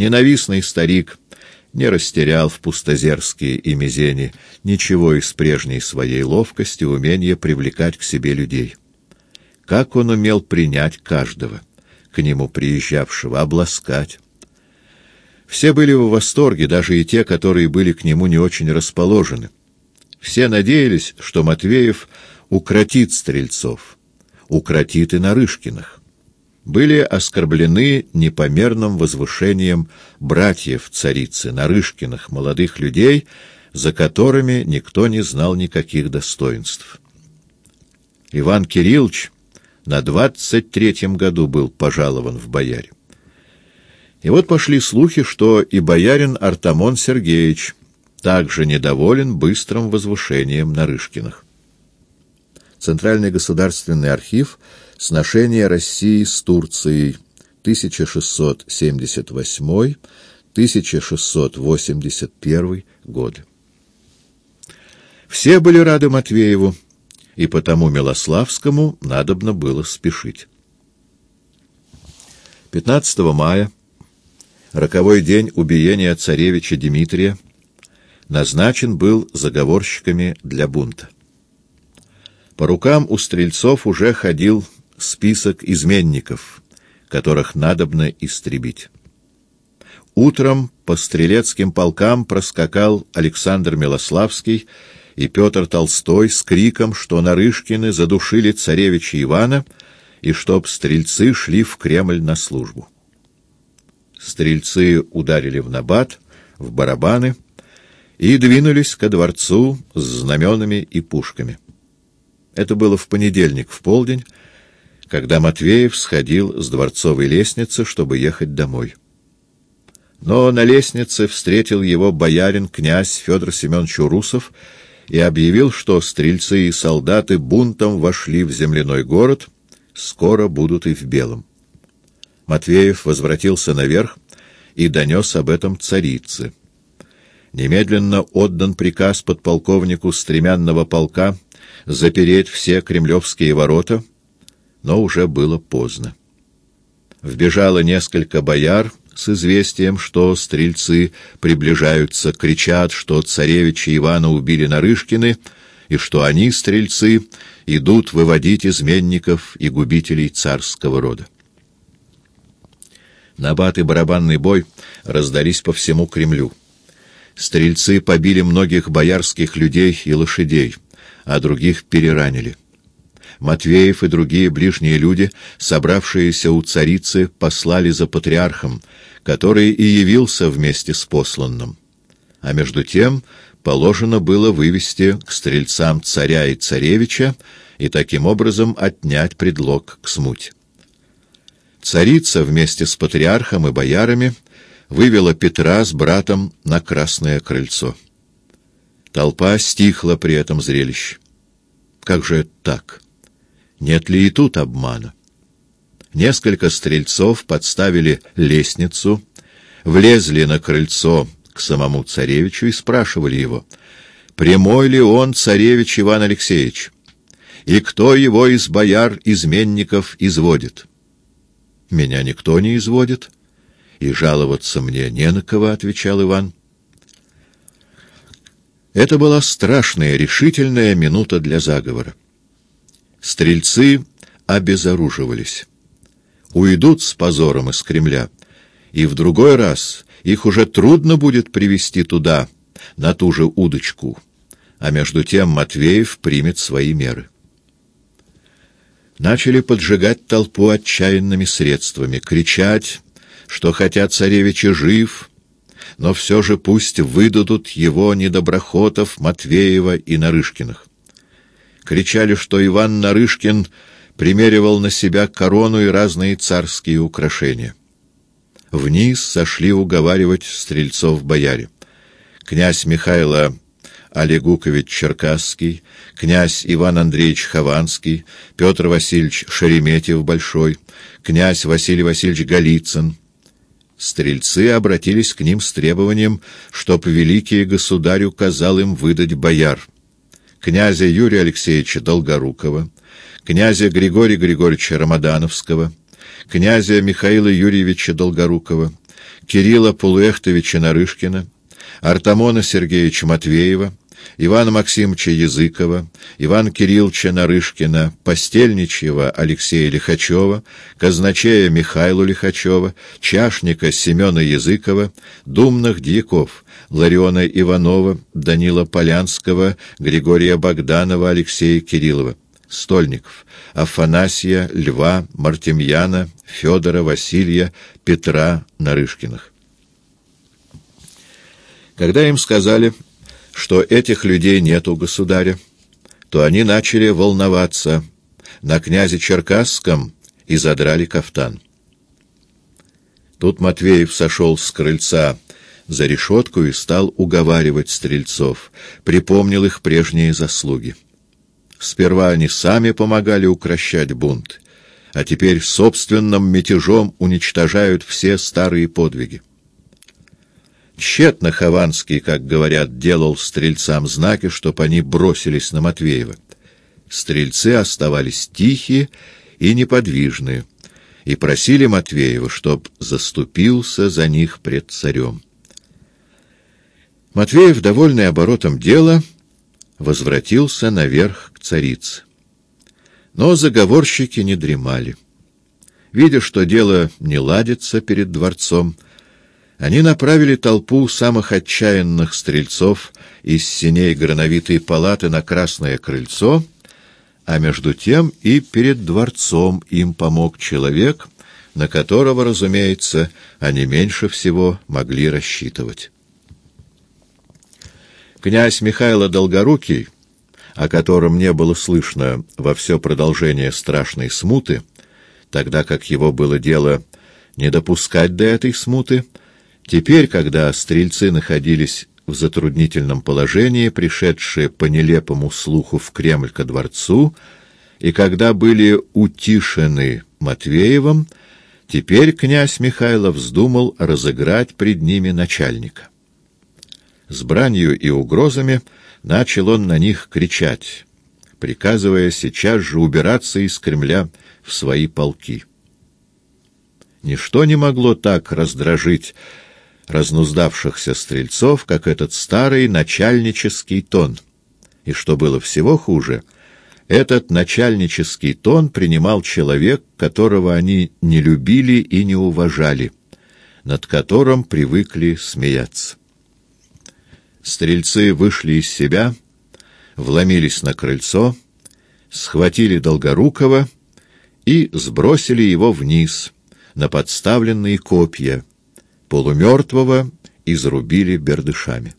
Ненавистный старик не растерял в пустозерские и мизени ничего из прежней своей ловкости, умения привлекать к себе людей. Как он умел принять каждого, к нему приезжавшего, обласкать. Все были в восторге, даже и те, которые были к нему не очень расположены. Все надеялись, что Матвеев укротит стрельцов, укротит и Нарышкиных. Были оскорблены непомерным возвышением братьев царицы, Нарышкиных, молодых людей, за которыми никто не знал никаких достоинств. Иван Кириллович на двадцать третьем году был пожалован в бояре. И вот пошли слухи, что и боярин Артамон Сергеевич также недоволен быстрым возвышением Нарышкиных. Центральный государственный архив «Сношение России с Турцией» 1678-1681 годы. Все были рады Матвееву, и потому Милославскому надобно было спешить. 15 мая, роковой день убиения царевича Дмитрия, назначен был заговорщиками для бунта. По рукам у стрельцов уже ходил список изменников, которых надобно истребить. Утром по стрелецким полкам проскакал Александр Милославский и Петр Толстой с криком, что Нарышкины задушили царевича Ивана и чтоб стрельцы шли в Кремль на службу. Стрельцы ударили в набат, в барабаны — и двинулись ко дворцу с знаменами и пушками. Это было в понедельник в полдень, когда Матвеев сходил с дворцовой лестницы, чтобы ехать домой. Но на лестнице встретил его боярин князь Федор Семенович Урусов и объявил, что стрельцы и солдаты бунтом вошли в земляной город, скоро будут и в Белом. Матвеев возвратился наверх и донес об этом царице немедленно отдан приказ подполковнику стремянного полка запереть все кремлевские ворота, но уже было поздно. Вбежало несколько бояр с известием, что стрельцы приближаются, кричат, что царевича Ивана убили Нарышкины, и что они, стрельцы, идут выводить изменников и губителей царского рода. Набат и барабанный бой раздались по всему Кремлю. Стрельцы побили многих боярских людей и лошадей, а других переранили. Матвеев и другие ближние люди, собравшиеся у царицы, послали за патриархом, который и явился вместе с посланным. А между тем положено было вывести к стрельцам царя и царевича и таким образом отнять предлог к смуть. Царица вместе с патриархом и боярами — вывела Петра с братом на Красное крыльцо. Толпа стихла при этом зрелище. Как же это так? Нет ли и тут обмана? Несколько стрельцов подставили лестницу, влезли на крыльцо к самому царевичу и спрашивали его, прямой ли он царевич Иван Алексеевич, и кто его из бояр-изменников изводит. «Меня никто не изводит», и жаловаться мне не на кого, — отвечал Иван. Это была страшная, решительная минута для заговора. Стрельцы обезоруживались. Уйдут с позором из Кремля, и в другой раз их уже трудно будет привести туда, на ту же удочку, а между тем Матвеев примет свои меры. Начали поджигать толпу отчаянными средствами, кричать что хотя царевич и жив, но все же пусть выдадут его недоброхотов Матвеева и Нарышкиных. Кричали, что Иван Нарышкин примеривал на себя корону и разные царские украшения. Вниз сошли уговаривать стрельцов-бояре. Князь Михайло Олегукович Черкасский, князь Иван Андреевич Хованский, Петр Васильевич Шереметьев-Большой, князь Василий Васильевич Голицын, Стрельцы обратились к ним с требованием, чтоб великий государь указал им выдать бояр. Князя Юрия Алексеевича Долгорукова, князя Григория Григорьевича Рамадановского, князя Михаила Юрьевича Долгорукова, Кирилла Полуэхтовича Нарышкина, Артамона Сергеевича Матвеева, Ивана Максимовича Языкова, Ивана Кирилловича Нарышкина, Постельничьего Алексея Лихачева, Казначея Михаила Лихачева, Чашника Семена Языкова, Думных Дьяков, Лариона Иванова, Данила Полянского, Григория Богданова, Алексея Кириллова, Стольников, Афанасия, Льва, Мартемьяна, Федора, Василия, Петра Нарышкиных. Когда им сказали что этих людей нет у государя, то они начали волноваться на князе Черкасском и задрали кафтан. Тут Матвеев сошел с крыльца за решетку и стал уговаривать стрельцов, припомнил их прежние заслуги. Сперва они сами помогали укращать бунт, а теперь собственным мятежом уничтожают все старые подвиги. Тщетно Хованский, как говорят, делал стрельцам знаки, чтоб они бросились на Матвеева. Стрельцы оставались тихие и неподвижные, и просили Матвеева, чтоб заступился за них пред царем. Матвеев, довольный оборотом дела, возвратился наверх к царице. Но заговорщики не дремали. Видя, что дело не ладится перед дворцом, они направили толпу самых отчаянных стрельцов из синей грановитой палаты на Красное крыльцо, а между тем и перед дворцом им помог человек, на которого, разумеется, они меньше всего могли рассчитывать. Князь Михайло Долгорукий, о котором не было слышно во все продолжение страшной смуты, тогда как его было дело не допускать до этой смуты, Теперь, когда стрельцы находились в затруднительном положении, пришедшие по нелепому слуху в Кремль ко дворцу, и когда были утишены Матвеевым, теперь князь Михайлов вздумал разыграть пред ними начальника. С бранью и угрозами начал он на них кричать, приказывая сейчас же убираться из Кремля в свои полки. Ничто не могло так раздражить разнуздавшихся стрельцов, как этот старый начальнический тон. И что было всего хуже, этот начальнический тон принимал человек, которого они не любили и не уважали, над которым привыкли смеяться. Стрельцы вышли из себя, вломились на крыльцо, схватили Долгорукова и сбросили его вниз на подставленные копья — полумертвого изрубили бердышами.